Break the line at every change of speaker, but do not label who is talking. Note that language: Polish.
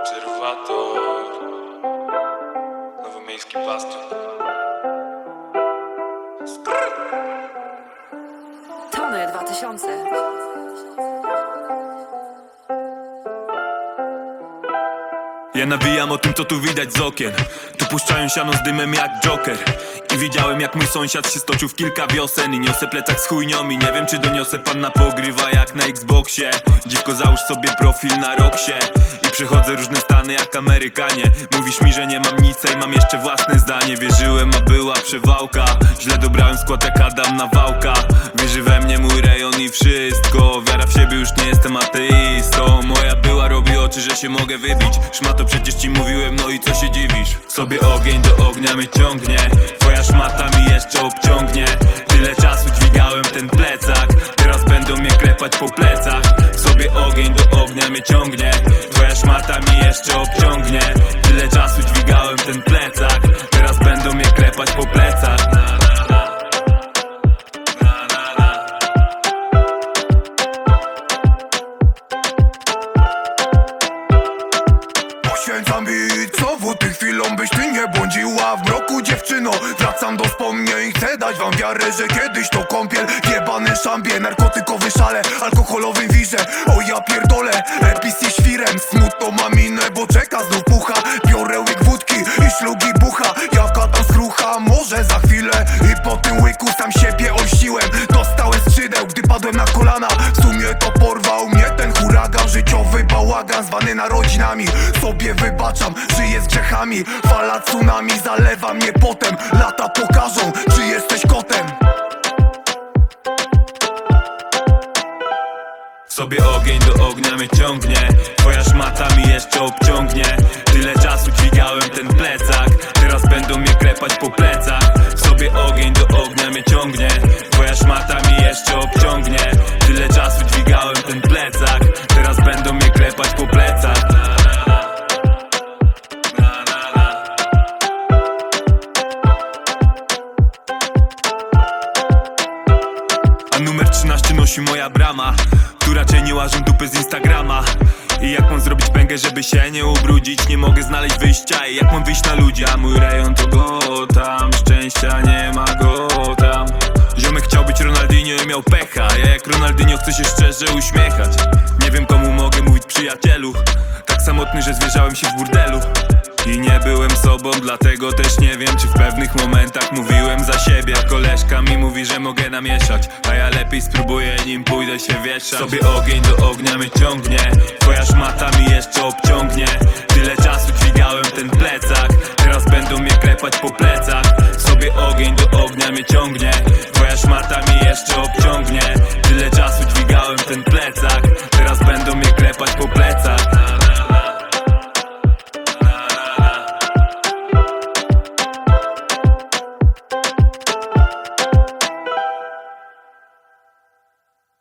Obserwator Nowomiejski bastion
Tony 2000.
Ja nawijam o tym, co tu widać z okien. Tu puszczają siano z dymem jak Joker. I widziałem jak mój sąsiad się stoczył w kilka wiosen. I niosę plecak z chujnią nie wiem czy doniosę Panna pogrywa jak na Xboxie. Dziwko załóż sobie profil na Roxie. I przechodzę różne stany jak Amerykanie. Mówisz mi, że nie mam nic i mam jeszcze własne zdanie. Wierzyłem, a była przewałka. Źle dobrałem skład jak Adam Nawałka. Wierzy we mnie mój rejon i wszystko. Wiara w siebie, już nie jestem ateistą się mogę wybić. Szmato przecież ci mówiłem, no i co się dziwisz? Sobie ogień do ognia mnie ciągnie. Twoja szmata mi jeszcze obciągnie. Tyle czasu dźwigałem ten plecak. Teraz będą mnie klepać po plecach. Sobie ogień do ognia mnie ciągnie. Twoja szmata mi jeszcze obciągnie
Poświęcam bit znowu chwilą Byś ty nie błądziła? W mroku dziewczyno Wracam do wspomnień. Chcę dać wam wiarę, że kiedyś to kąpiel Jebany szambie, narkotykowy szale Alkoholowym wirze, o ja pierdolę Epis świrem, smutno mam minę Bo czeka znów pucha. Biorę łyk wódki i szlugi bucha. Jawka tam skrucha, może za chwilę bałagan zwany narodzinami. Sobie wybaczam, żyję z grzechami. Fala tsunami zalewa mnie potem. Lata pokażą, czy jesteś kotem.
Sobie ogień do ognia mnie ciągnie. Twoja szmata mi jeszcze obciągnie. Tyle czasu dźwigałem ten plecak. Teraz będą mnie klepać po plecach. Sobie ogień do ognia mnie ciągnie. Twoja szmata mi jeszcze obciągnie. Tyle czasu numer 13 nosi moja brama Tu raczej nie łażą dupy z Instagrama. I jak mam zrobić pęgę, żeby się nie ubrudzić? Nie mogę znaleźć wyjścia i jak mam wyjść na ludzi? A mój rejon to go tam Szczęścia nie ma go tam. Ziomek chciał być Ronaldinho i miał pecha. Ja jak Ronaldinho chcę się szczerze uśmiechać. Nie wiem komu mogę mówić przyjacielu. Tak samotny, że zwierzałem się w burdelu sobą, dlatego też nie wiem Czy w pewnych momentach mówiłem za siebie. Koleżka mi mówi, że mogę namieszać A ja lepiej spróbuję, nim pójdę się wieszać. Sobie ogień do ognia mnie ciągnie Twoja szmata mi jeszcze obciągnie. Tyle czasu dźwigałem ten plecak Teraz będą mnie klepać po plecach. Sobie ogień do ognia mnie ciągnie Twoja szmata mi jeszcze obciągnie. Tyle czasu dźwigałem ten plecak